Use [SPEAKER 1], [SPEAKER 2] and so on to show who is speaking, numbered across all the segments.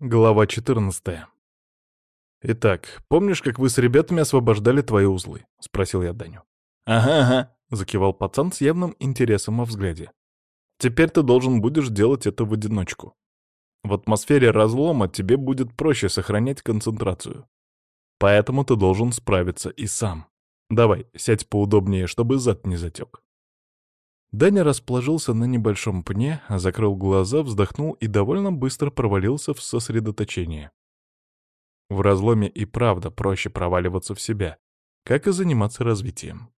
[SPEAKER 1] Глава 14. «Итак, помнишь, как вы с ребятами освобождали твои узлы?» — спросил я Даню.
[SPEAKER 2] «Ага, ага», —
[SPEAKER 1] закивал пацан с явным интересом во взгляде. «Теперь ты должен будешь делать это в одиночку. В атмосфере разлома тебе будет проще сохранять концентрацию. Поэтому ты должен справиться и сам. Давай, сядь поудобнее, чтобы зад не затек». Даня расположился на небольшом пне, закрыл глаза, вздохнул и довольно быстро провалился в сосредоточение. В разломе и правда проще проваливаться в себя, как и заниматься развитием.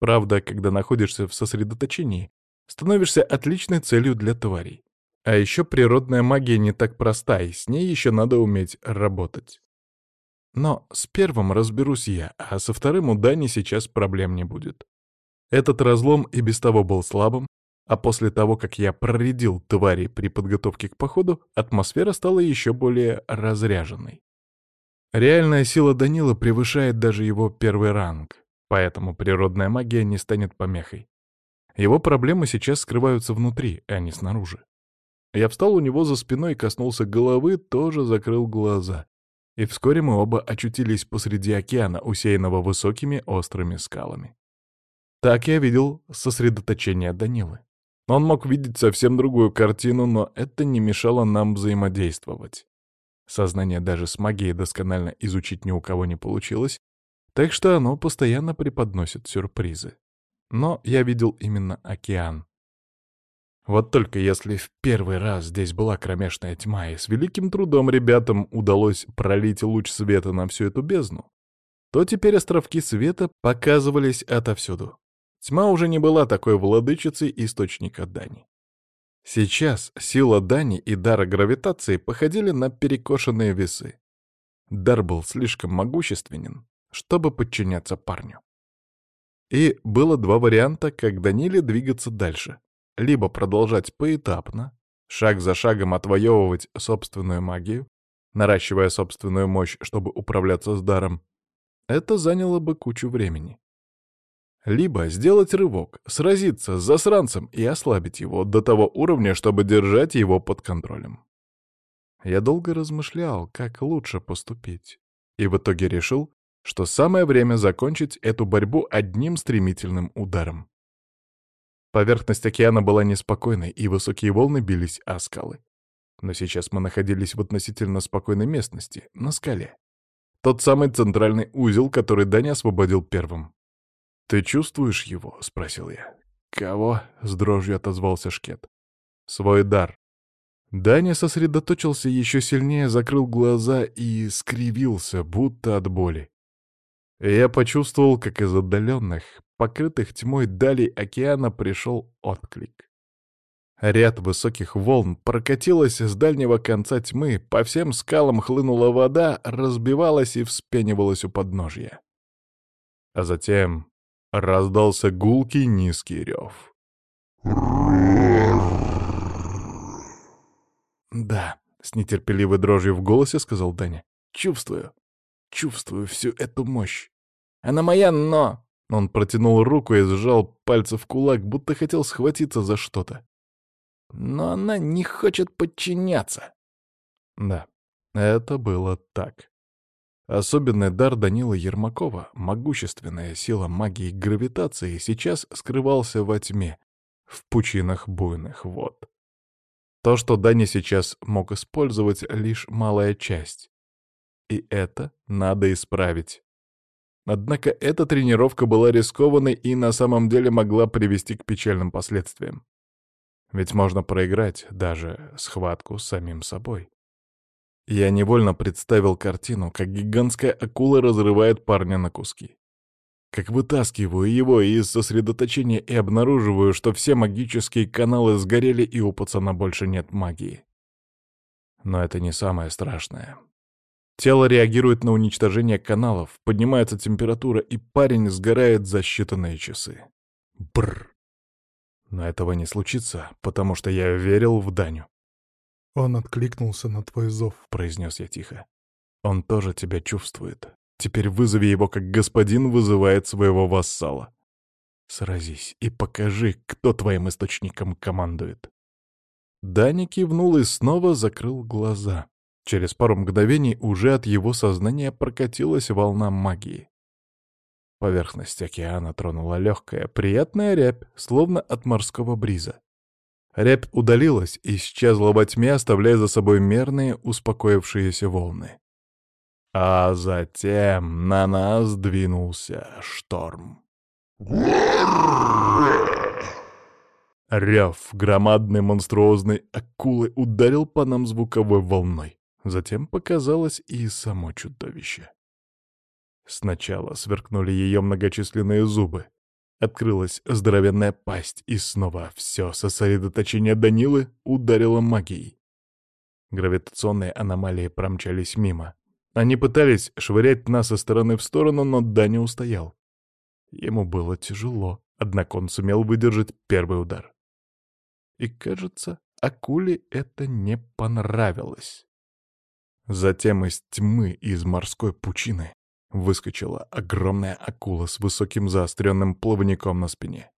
[SPEAKER 1] Правда, когда находишься в сосредоточении, становишься отличной целью для тварей. А еще природная магия не так проста, и с ней еще надо уметь работать. Но с первым разберусь я, а со вторым у Дани сейчас проблем не будет. Этот разлом и без того был слабым, а после того, как я проредил твари при подготовке к походу, атмосфера стала еще более разряженной. Реальная сила Данила превышает даже его первый ранг, поэтому природная магия не станет помехой. Его проблемы сейчас скрываются внутри, а не снаружи. Я встал у него за спиной, коснулся головы, тоже закрыл глаза. И вскоре мы оба очутились посреди океана, усеянного высокими острыми скалами. Так я видел сосредоточение Данилы. Он мог видеть совсем другую картину, но это не мешало нам взаимодействовать. Сознание даже с магией досконально изучить ни у кого не получилось, так что оно постоянно преподносит сюрпризы. Но я видел именно океан. Вот только если в первый раз здесь была кромешная тьма, и с великим трудом ребятам удалось пролить луч света на всю эту бездну, то теперь островки света показывались отовсюду. Тьма уже не была такой владычицей источника Дани. Сейчас сила Дани и дара гравитации походили на перекошенные весы. Дар был слишком могущественен, чтобы подчиняться парню. И было два варианта, как Даниле двигаться дальше. Либо продолжать поэтапно, шаг за шагом отвоевывать собственную магию, наращивая собственную мощь, чтобы управляться с даром. Это заняло бы кучу времени. Либо сделать рывок, сразиться с засранцем и ослабить его до того уровня, чтобы держать его под контролем. Я долго размышлял, как лучше поступить, и в итоге решил, что самое время закончить эту борьбу одним стремительным ударом. Поверхность океана была неспокойной, и высокие волны бились о скалы. Но сейчас мы находились в относительно спокойной местности, на скале. Тот самый центральный узел, который Даня освободил первым. «Ты чувствуешь его?» — спросил я. «Кого?» — с дрожью отозвался Шкет. «Свой дар». Даня сосредоточился еще сильнее, закрыл глаза и скривился, будто от боли. Я почувствовал, как из отдаленных, покрытых тьмой далей океана пришел отклик. Ряд высоких волн прокатилась с дальнего конца тьмы, по всем скалам хлынула вода, разбивалась и вспенивалась у подножья. А затем Раздался гулкий низкий рев. «Да», — с нетерпеливой дрожью в голосе сказал Даня. «Чувствую, чувствую всю эту мощь. Она моя, но...» Он протянул руку и сжал пальцы в кулак, будто хотел схватиться за что-то. «Но она не хочет подчиняться». Да, это было так. Особенный дар Данила Ермакова, могущественная сила магии гравитации, сейчас скрывался во тьме, в пучинах буйных вод. То, что Дани сейчас мог использовать, лишь малая часть. И это надо исправить. Однако эта тренировка была рискованной и на самом деле могла привести к печальным последствиям. Ведь можно проиграть даже схватку с самим собой. Я невольно представил картину, как гигантская акула разрывает парня на куски. Как вытаскиваю его из сосредоточения и обнаруживаю, что все магические каналы сгорели и у пацана больше нет магии. Но это не самое страшное. Тело реагирует на уничтожение каналов, поднимается температура, и парень сгорает за считанные часы. Бррр. Но этого не случится, потому что я верил в Даню.
[SPEAKER 3] «Он откликнулся на твой зов», —
[SPEAKER 1] произнес я тихо. «Он тоже тебя чувствует. Теперь вызови его, как господин вызывает своего вассала. Сразись и покажи, кто твоим источником командует». Даня кивнул и снова закрыл глаза. Через пару мгновений уже от его сознания прокатилась волна магии. Поверхность океана тронула легкая, приятная рябь, словно от морского бриза. Рябь удалилась и исчезла во тьме, оставляя за собой мерные, успокоившиеся волны. А затем на нас двинулся шторм. Рев громадной монструозной акулы ударил по нам звуковой волной. Затем показалось и само чудовище. Сначала сверкнули ее многочисленные зубы. Открылась здоровенная пасть, и снова все сосредоточение Данилы ударило магией. Гравитационные аномалии промчались мимо. Они пытались швырять нас со стороны в сторону, но Даня устоял. Ему было тяжело, однако он сумел выдержать первый удар. И, кажется, акуле это не понравилось. Затем из тьмы, из морской пучины, выскочила огромная акула с высоким заостренным плавником на спине.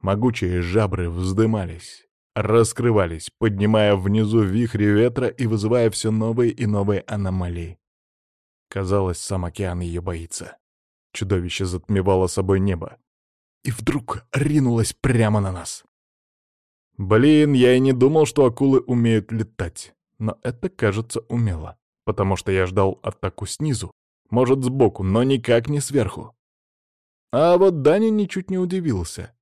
[SPEAKER 1] Могучие жабры вздымались, раскрывались, поднимая внизу вихри ветра и вызывая все новые и новые аномалии. Казалось, сам океан ее боится. Чудовище затмевало собой небо. И вдруг ринулось прямо на нас. Блин, я и не думал, что акулы умеют летать. Но это, кажется, умело. Потому что я ждал атаку снизу. Может, сбоку, но никак не сверху. А вот Даня ничуть не удивился.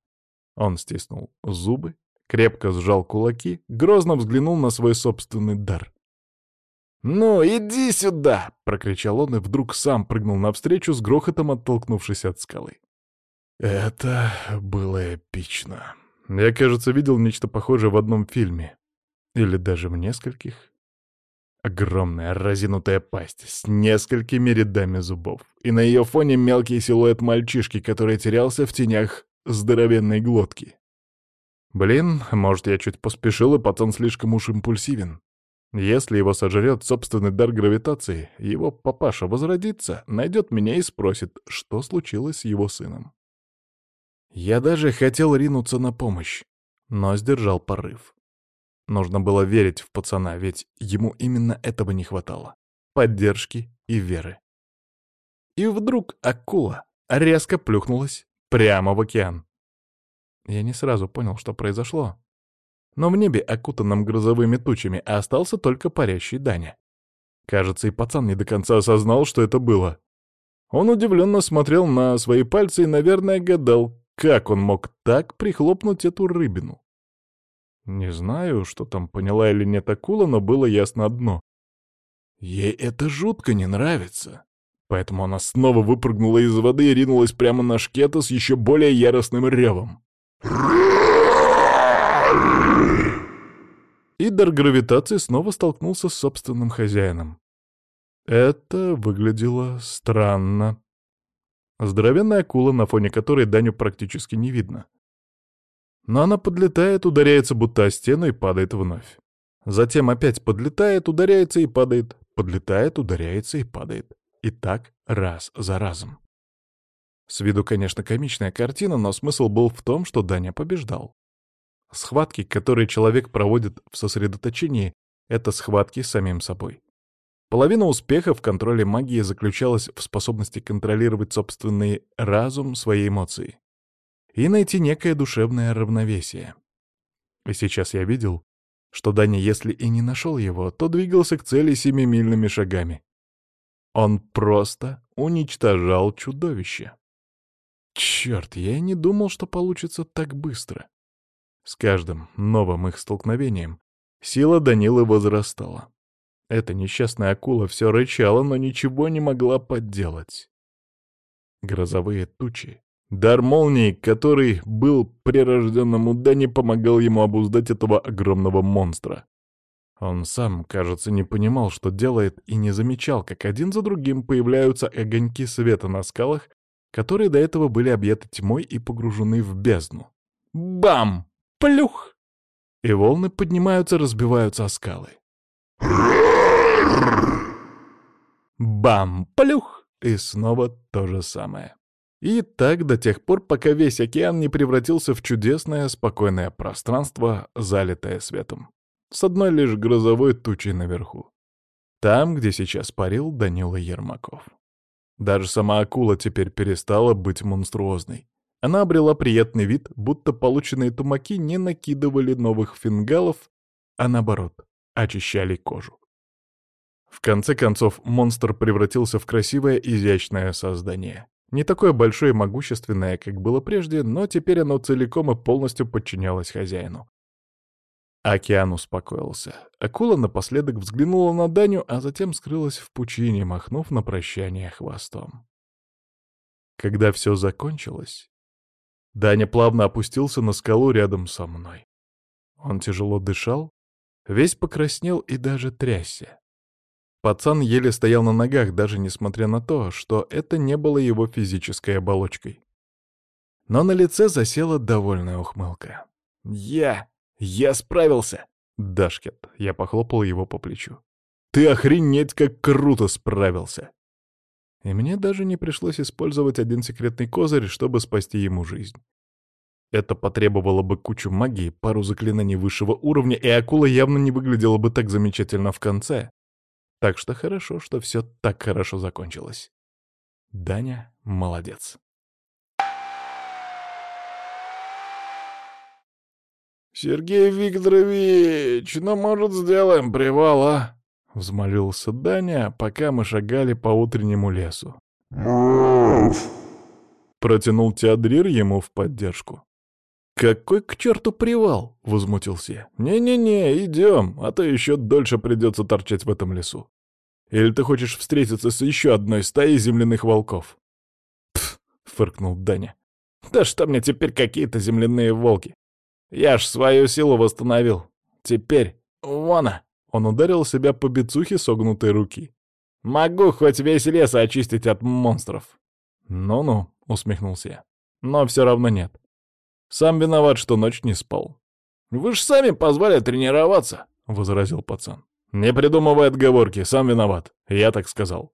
[SPEAKER 1] Он стиснул зубы, крепко сжал кулаки, грозно взглянул на свой собственный дар. «Ну, иди сюда!» — прокричал он и вдруг сам прыгнул навстречу с грохотом, оттолкнувшись от скалы. Это было эпично. Я, кажется, видел нечто похожее в одном фильме. Или даже в нескольких. Огромная разинутая пасть с несколькими рядами зубов. И на ее фоне мелкий силуэт мальчишки, который терялся в тенях здоровенной глотки. Блин, может, я чуть поспешил, и пацан слишком уж импульсивен. Если его сожрет собственный дар гравитации, его папаша возродится, найдет меня и спросит, что случилось с его сыном. Я даже хотел ринуться на помощь, но сдержал порыв. Нужно было верить в пацана, ведь ему именно этого не хватало. Поддержки и веры. И вдруг акула резко плюхнулась прямо в океан. Я не сразу понял, что произошло. Но в небе, окутанном грозовыми тучами, остался только парящий Даня. Кажется, и пацан не до конца осознал, что это было. Он удивленно смотрел на свои пальцы и, наверное, гадал, как он мог так прихлопнуть эту рыбину. Не знаю, что там поняла или нет акула, но было ясно одно. Ей это жутко не нравится. Поэтому она снова выпрыгнула из воды и ринулась прямо на шкета с еще более яростным ревом. И дар гравитации снова столкнулся с собственным хозяином. Это выглядело странно. Здоровенная акула, на фоне которой Даню практически не видно. Но она подлетает, ударяется будто о стену и падает вновь. Затем опять подлетает, ударяется и падает, подлетает, ударяется и падает. И так раз за разом. С виду, конечно, комичная картина, но смысл был в том, что Даня побеждал. Схватки, которые человек проводит в сосредоточении, это схватки с самим собой. Половина успеха в контроле магии заключалась в способности контролировать собственный разум, свои эмоции. И найти некое душевное равновесие. И сейчас я видел, что Даня, если и не нашел его, то двигался к цели семимильными шагами. Он просто уничтожал чудовище. Черт, я и не думал, что получится так быстро. С каждым новым их столкновением сила Данилы возрастала. Эта несчастная акула все рычала, но ничего не могла подделать. Грозовые тучи. Дар молнии, который был прирожденному Дани, помогал ему обуздать этого огромного монстра. Он сам, кажется, не понимал, что делает, и не замечал, как один за другим появляются огоньки света на скалах, которые до этого были объяты тьмой и погружены в бездну. Бам! Плюх! И волны поднимаются, разбиваются о скалы. Бам! Плюх! И снова то же самое. И так до тех пор, пока весь океан не превратился в чудесное, спокойное пространство, залитое светом. С одной лишь грозовой тучей наверху. Там, где сейчас парил Данила Ермаков. Даже сама акула теперь перестала быть монструозной. Она обрела приятный вид, будто полученные тумаки не накидывали новых фингалов, а наоборот, очищали кожу. В конце концов, монстр превратился в красивое, изящное создание. Не такое большое и могущественное, как было прежде, но теперь оно целиком и полностью подчинялось хозяину. Океан успокоился. Акула напоследок взглянула на Даню, а затем скрылась в пучине, махнув на прощание хвостом. Когда все закончилось, Даня плавно опустился на скалу рядом со мной. Он тяжело дышал, весь покраснел и даже трясся. Пацан еле стоял на ногах, даже несмотря на то, что это не было его физической оболочкой. Но на лице засела довольная ухмылка. «Я! Я справился!» «Дашкет!» — я похлопал его по плечу. «Ты охренеть как круто справился!» И мне даже не пришлось использовать один секретный козырь, чтобы спасти ему жизнь. Это потребовало бы кучу магии, пару заклинаний высшего уровня, и акула явно не выглядела бы так замечательно в конце, так что хорошо, что все так хорошо закончилось. Даня молодец.
[SPEAKER 2] «Сергей Викторович, ну, может, сделаем привал, а?»
[SPEAKER 1] — взмолился Даня, пока мы шагали по утреннему лесу. Протянул Теодрир ему в поддержку. «Какой к черту привал?» — возмутился я. «Не-не-не, идем, а то еще дольше придется торчать в этом лесу. Или ты хочешь встретиться с еще одной стаей земляных волков?» «Пф!» — фыркнул Даня. «Да что мне теперь какие-то земляные волки? Я ж свою силу восстановил. Теперь, вон Он ударил себя по бицухе согнутой руки. «Могу хоть весь лес очистить от монстров». «Ну-ну», — усмехнулся я. «Но все равно нет. Сам виноват, что ночь не спал.
[SPEAKER 2] «Вы же сами позвали тренироваться», —
[SPEAKER 1] возразил пацан. «Не придумывай отговорки, сам виноват. Я так сказал».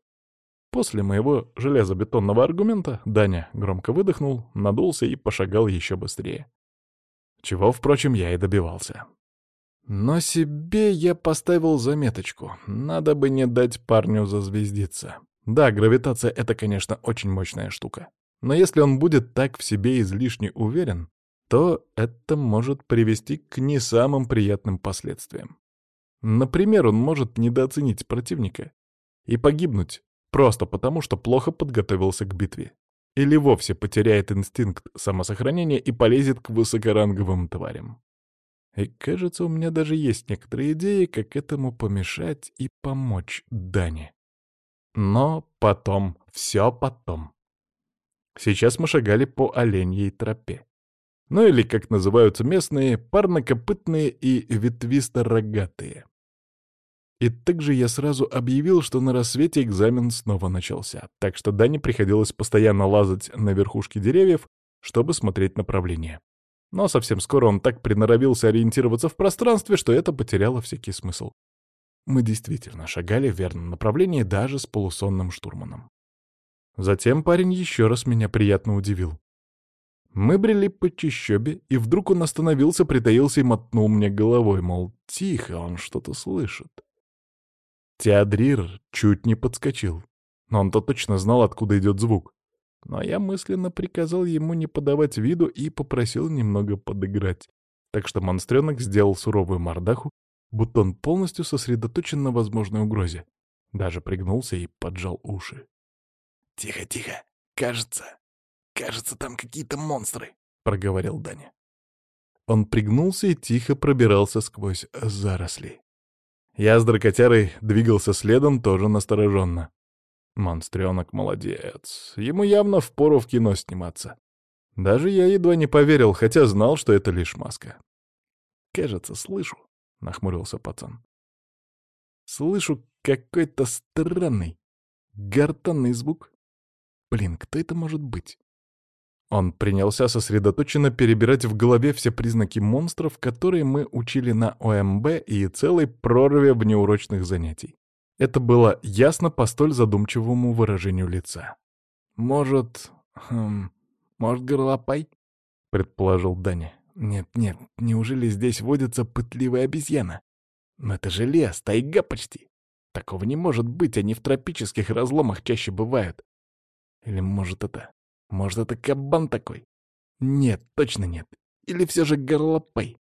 [SPEAKER 1] После моего железобетонного аргумента Даня громко выдохнул, надулся и пошагал еще быстрее. Чего, впрочем, я и добивался. Но себе я поставил заметочку. Надо бы не дать парню зазвездиться. Да, гравитация — это, конечно, очень мощная штука. Но если он будет так в себе излишне уверен, то это может привести к не самым приятным последствиям. Например, он может недооценить противника и погибнуть просто потому, что плохо подготовился к битве. Или вовсе потеряет инстинкт самосохранения и полезет к высокоранговым тварям. И кажется, у меня даже есть некоторые идеи, как этому помешать и помочь Дане. Но потом, все потом. Сейчас мы шагали по оленьей тропе ну или, как называются местные, парнокопытные и ветвисто-рогатые. И также я сразу объявил, что на рассвете экзамен снова начался, так что Дане приходилось постоянно лазать на верхушки деревьев, чтобы смотреть направление. Но совсем скоро он так приноровился ориентироваться в пространстве, что это потеряло всякий смысл. Мы действительно шагали в верном направлении даже с полусонным штурманом. Затем парень еще раз меня приятно удивил. Мы брели по чащобе, и вдруг он остановился, притаился и мотнул мне головой, мол, тихо, он что-то слышит. Теодрир чуть не подскочил, но он-то точно знал, откуда идет звук. Но я мысленно приказал ему не подавать виду и попросил немного подыграть. Так что монстренок сделал суровую мордаху, будто он полностью сосредоточен на возможной угрозе. Даже пригнулся и поджал уши.
[SPEAKER 2] «Тихо, тихо, кажется, «Кажется, там какие-то монстры», —
[SPEAKER 1] проговорил Даня. Он пригнулся и тихо пробирался сквозь заросли. Я с дракотярой двигался следом, тоже настороженно. Монстренок молодец. Ему явно впору в кино сниматься. Даже я едва не поверил, хотя знал, что это лишь маска. «Кажется, слышу», — нахмурился пацан. «Слышу какой-то странный, гортанный звук. Блин, кто это может быть?» Он принялся сосредоточенно перебирать в голове все признаки монстров, которые мы учили на ОМБ и целой прорве внеурочных занятий. Это было ясно по столь задумчивому выражению лица. «Может... Хм, может, горлопай?» — предположил Даня. «Нет-нет, неужели здесь водится пытливая обезьяна? Но это же лес, тайга почти. Такого не может быть, они в тропических разломах чаще бывают. Или может это... Может это кабан такой? Нет, точно нет. Или все же горлопай?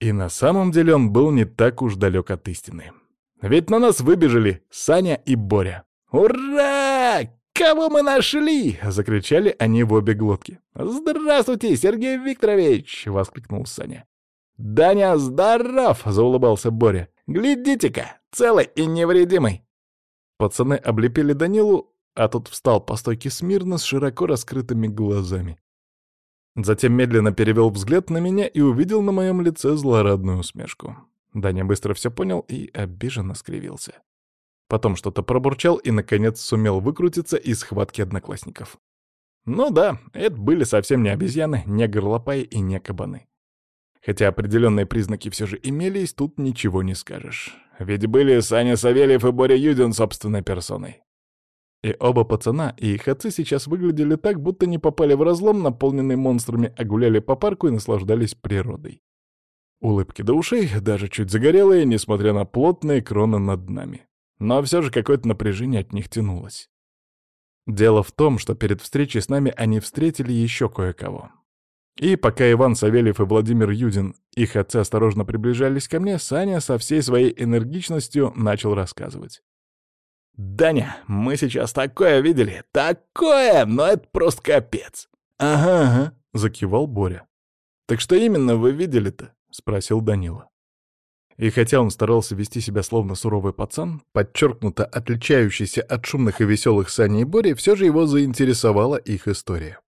[SPEAKER 1] И на самом деле он был не так уж далек от истины. Ведь на нас выбежали Саня и Боря. «Ура! Кого мы нашли?» — закричали они в обе глотки. «Здравствуйте, Сергей Викторович!» — воскликнул Саня. «Даня, здоров!» — заулыбался Боря. «Глядите-ка, целый и невредимый!» Пацаны облепили Данилу, а тот встал по стойке смирно с широко раскрытыми глазами. Затем медленно перевел взгляд на меня и увидел на моем лице злорадную усмешку. Даня быстро все понял и обиженно скривился. Потом что-то пробурчал и, наконец, сумел выкрутиться из схватки одноклассников. Ну да, это были совсем не обезьяны, не горлопаи и не кабаны. Хотя определенные признаки все же имелись, тут ничего не скажешь. Ведь были Саня Савельев и Боря Юдин собственной персоной. И оба пацана и их отцы сейчас выглядели так, будто не попали в разлом, наполненный монстрами, а гуляли по парку и наслаждались природой. Улыбки до ушей, даже чуть загорелые, несмотря на плотные кроны над нами. Но все же какое-то напряжение от них тянулось. Дело в том, что перед встречей с нами они встретили еще кое-кого. И пока Иван Савельев и Владимир Юдин, их отцы осторожно приближались ко мне, Саня со всей своей энергичностью начал рассказывать. «Даня, мы сейчас такое видели! Такое! Но это просто капец!» «Ага, ага», — закивал Боря. «Так что именно вы видели-то?» — спросил Данила. И хотя он старался вести себя словно суровый пацан, подчеркнуто отличающийся от шумных и веселых Сани и Бори, все же его заинтересовала их история.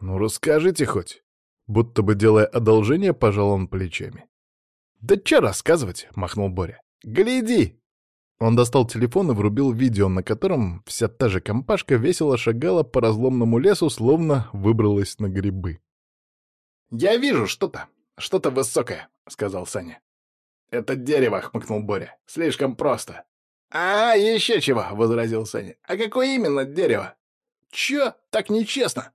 [SPEAKER 1] «Ну, расскажите хоть!» Будто бы делая одолжение, пожал он плечами. «Да че рассказывать?» — махнул Боря. «Гляди!» Он достал телефон и врубил видео, на котором вся та же компашка весело шагала по разломному лесу, словно выбралась на грибы. «Я вижу что-то, что-то высокое», — сказал Саня. «Это дерево», — хмыкнул Боря. «Слишком просто». «А, еще чего», — возразил Саня. «А какое именно дерево?» «Чё? Так нечестно».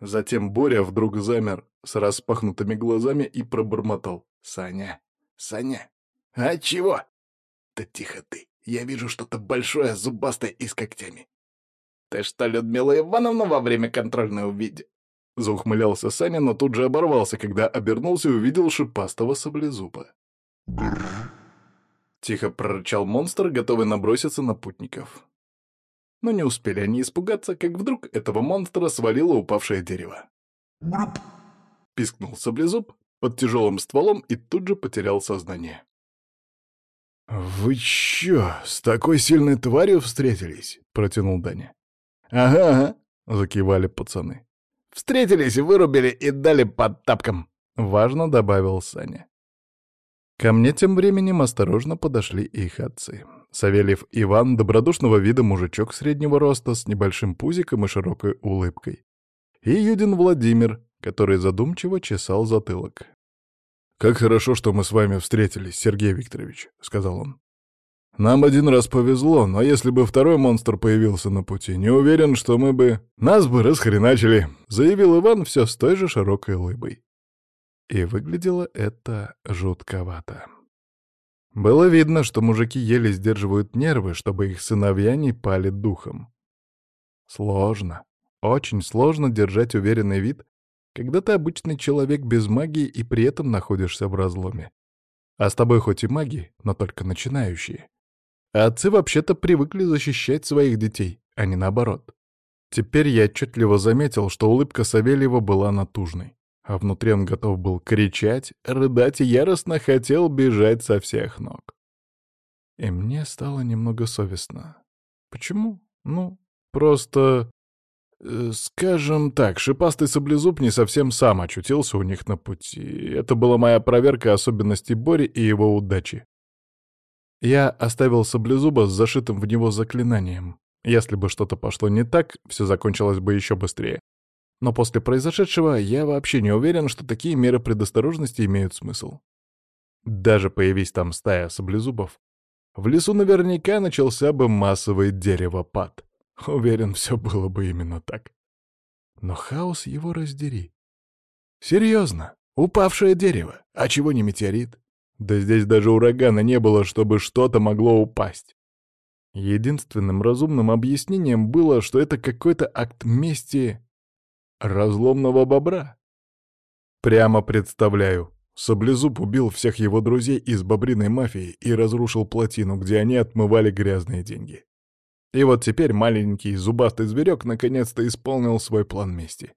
[SPEAKER 1] Затем Боря вдруг замер с распахнутыми глазами и пробормотал. «Саня, Саня, а чего?» «Да тихо ты, я вижу что-то большое, зубастое и с когтями». «Ты что, Людмила Ивановна во время контрольной увидел?» Заухмылялся Саня, но тут же оборвался, когда обернулся и увидел шипастого саблезуба. Тихо прорычал монстр, готовый наброситься на путников. Но не успели они испугаться, как вдруг этого монстра свалило упавшее дерево. Пискнул саблезуб под тяжелым стволом и тут же потерял сознание. «Вы чё, с такой сильной тварью встретились?» — протянул Даня. «Ага, ага», — закивали пацаны. «Встретились, вырубили и дали под тапком», — важно добавил Саня. Ко мне тем временем осторожно подошли их отцы. Савельев Иван, добродушного вида мужичок среднего роста с небольшим пузиком и широкой улыбкой. И Юдин Владимир, который задумчиво чесал затылок. «Как хорошо, что мы с вами встретились, Сергей Викторович», — сказал он. «Нам один раз повезло, но если бы второй монстр появился на пути, не уверен, что мы бы... Нас бы расхреначили», — заявил Иван все с той же широкой улыбой. И выглядело это жутковато. Было видно, что мужики еле сдерживают нервы, чтобы их сыновья не пали духом. Сложно, очень сложно держать уверенный вид, когда ты обычный человек без магии и при этом находишься в разломе. А с тобой хоть и маги, но только начинающие. А отцы вообще-то привыкли защищать своих детей, а не наоборот. Теперь я отчетливо заметил, что улыбка Савельева была натужной а внутри он готов был кричать, рыдать и яростно хотел бежать со всех ног. И мне стало немного совестно. Почему? Ну, просто... Э, скажем так, шипастый саблезуб не совсем сам очутился у них на пути. Это была моя проверка особенностей Бори и его удачи. Я оставил саблезуба с зашитым в него заклинанием. Если бы что-то пошло не так, все закончилось бы еще быстрее. Но после произошедшего я вообще не уверен, что такие меры предосторожности имеют смысл. Даже появись там стая саблезубов, в лесу наверняка начался бы массовый деревопад. Уверен, все было бы именно так. Но хаос его раздери. Серьезно, упавшее дерево, а чего не метеорит? Да здесь даже урагана не было, чтобы что-то могло упасть. Единственным разумным объяснением было, что это какой-то акт мести разломного бобра. Прямо представляю. Саблезуб убил всех его друзей из бобриной мафии и разрушил плотину, где они отмывали грязные деньги. И вот теперь маленький зубастый зверек наконец-то исполнил свой план мести.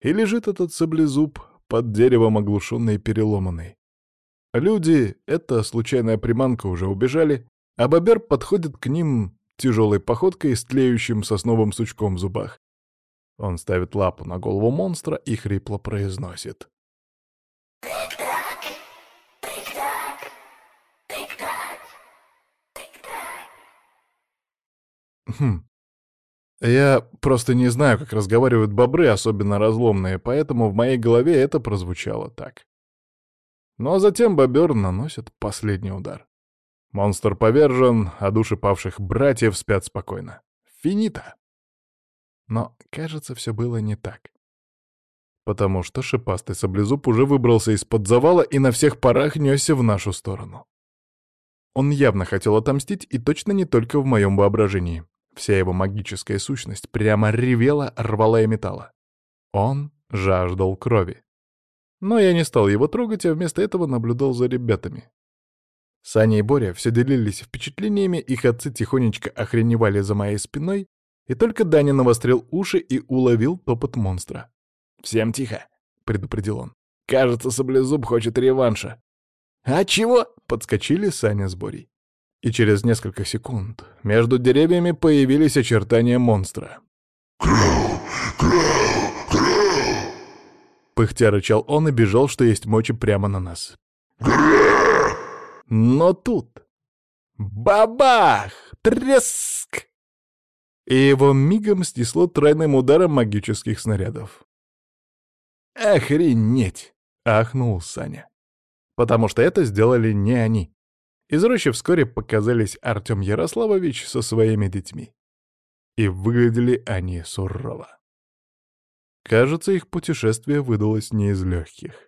[SPEAKER 1] И лежит этот саблезуб под деревом оглушенный и переломанный. Люди, эта случайная приманка, уже убежали, а бобер подходит к ним тяжелой походкой с тлеющим сосновым сучком в зубах. Он ставит лапу на голову монстра и хрипло произносит. Хм. Я просто не знаю, как разговаривают бобры, особенно разломные, поэтому в моей голове это прозвучало так. Ну а затем бобер наносит последний удар. Монстр повержен, а души павших братьев спят спокойно. Финита. Но, кажется, все было не так. Потому что шипастый саблезуб уже выбрался из-под завала и на всех парах несся в нашу сторону. Он явно хотел отомстить, и точно не только в моем воображении. Вся его магическая сущность прямо ревела, рвала и металла. Он жаждал крови. Но я не стал его трогать, а вместо этого наблюдал за ребятами. Саня и Боря все делились впечатлениями, их отцы тихонечко охреневали за моей спиной, и только Даня навострил уши и уловил топот монстра.
[SPEAKER 2] «Всем тихо», — предупредил он. «Кажется, Саблезуб хочет реванша». «А чего?» — подскочили Саня с Борей и через несколько секунд между деревьями появились очертания монстра.
[SPEAKER 1] Пыхтя рычал он и бежал, что есть мочи, прямо на нас. Но тут... Бабах! Треск! И его мигом снесло тройным ударом магических снарядов. «Охренеть!» — ахнул Саня. Потому что это сделали не они. Из рощи вскоре показались Артем Ярославович со своими детьми. И выглядели они сурово. Кажется, их путешествие выдалось не из легких.